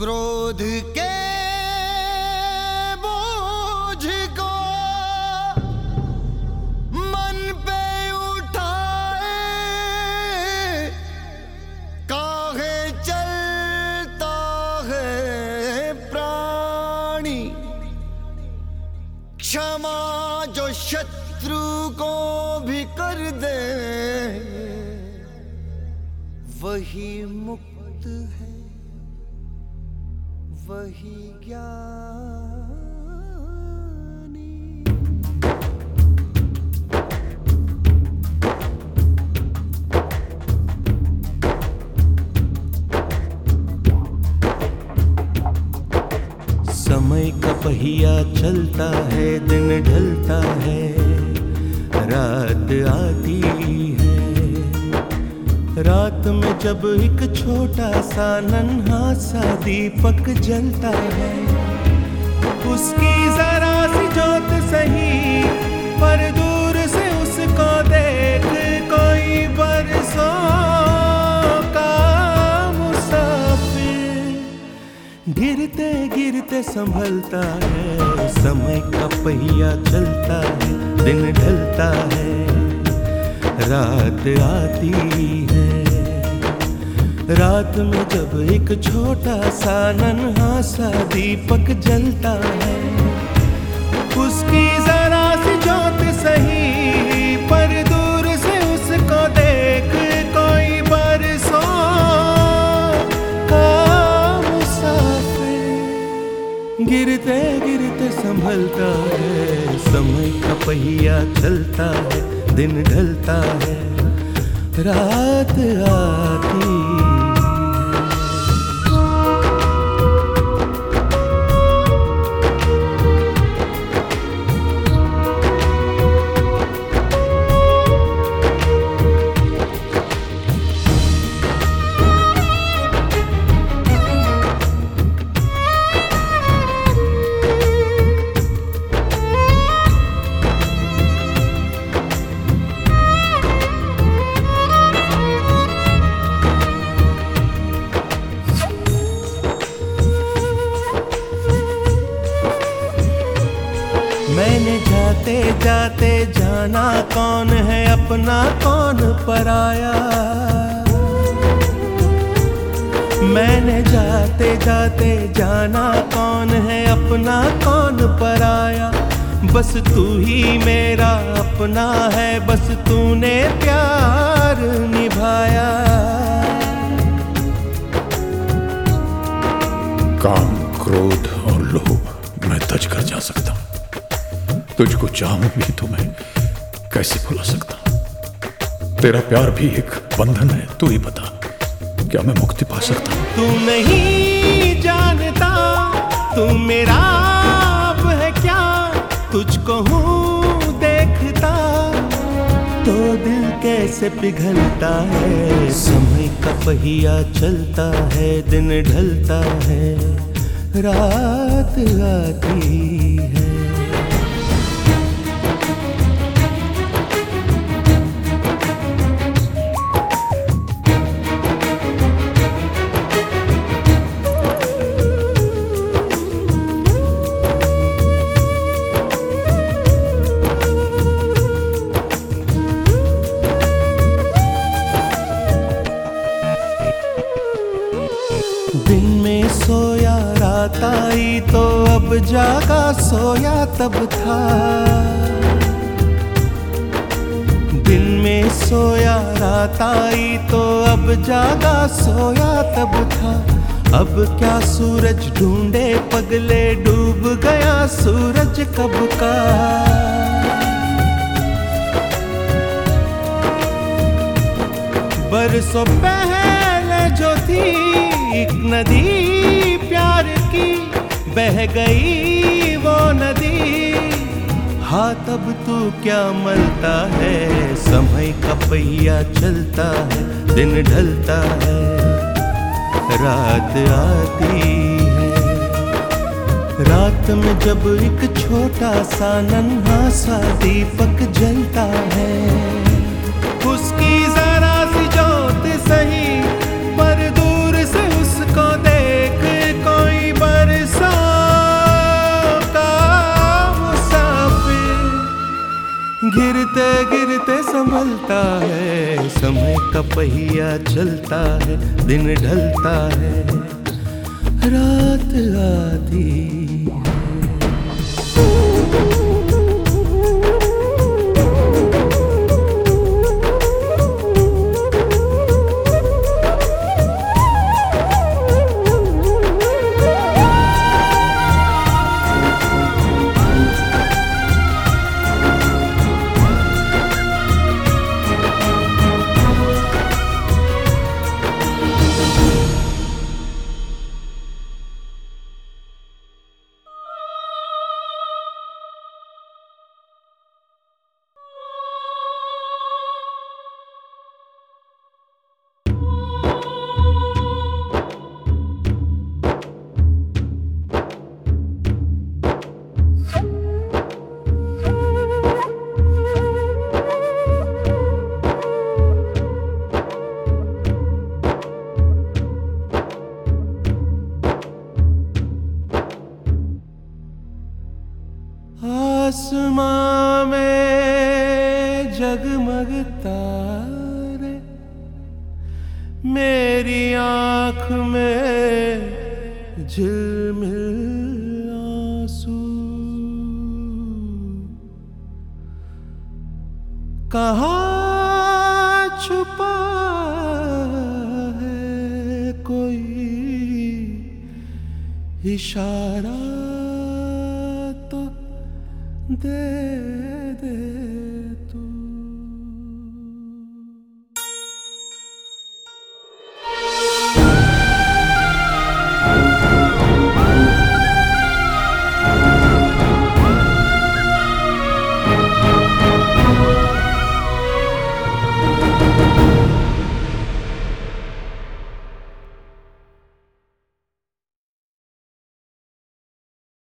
क्रोध के बोझ को मन पे उठाए। काहे चलता है प्राणी? क्षमा जो शत्रु को भी कर दे, वही मुक्त है। वही ज्ञानी। समय का पहिया चलता है दिन ढलता है रात आती रात में जब एक छोटा सा नन्हा सा दीपक जलता है, उसकी जरा सी जोत सही, पर दूर से उसको देख कोई बरसों का मुसाफिर। गिरते गिरते संभलता है, समय का पहिया चलता है, दिन ढलता है। रात आती है। रात में जब एक छोटा सा नन्हा सा दीपक जलता है, उसकी जरा सी जोत सही, पर दूर से उसको देख कोई का मुसाफिर गिरते गिरते संभलता है, समय का पहिया चलता है। दिन ढलता है रात आती जाते जाते जाना कौन है, अपना कौन पराया? मैंने जाते जाते जाना कौन है, अपना कौन पराया? बस तू ही मेरा अपना है, बस तूने प्यार निभाया। काम, क्रोध और लोभ मैं तज कर जा सकता हूँ। तुझको चाहूँ भी तो मैं कैसे भुला सकता? तेरा प्यार भी एक बंधन है, तू ही बता, क्या मैं मुक्ति पा सकता? तू नहीं जानता, तू मेरा है क्या? तुझको हूँ देखता तो दिल कैसे पिघलता है? समय का पहिया चलता है, दिन ढलता है, रात आती है। जागा सोया तब था। दिन में सोया, रात आई तो अब जागा सोया तब था। अब क्या सूरज ढूंढे, पगले डूब गया सूरज कब का। बरसों पहले जो थी, एक नदी प्यार की बह गई वो नदी। हाँ तब तू क्या मलता है? समय का पहिया चलता है, दिन ढलता है, रात आती है। रात में जब एक छोटा सा नन्हा सा दीपक जलता है, उसकी का पहिया चलता है दिन ढलता है रात आती आसमां जगमग तारे मेरी आँख में झिलमिल आँसू। कहाँ छुपा है कोई इशारा? de, de tu.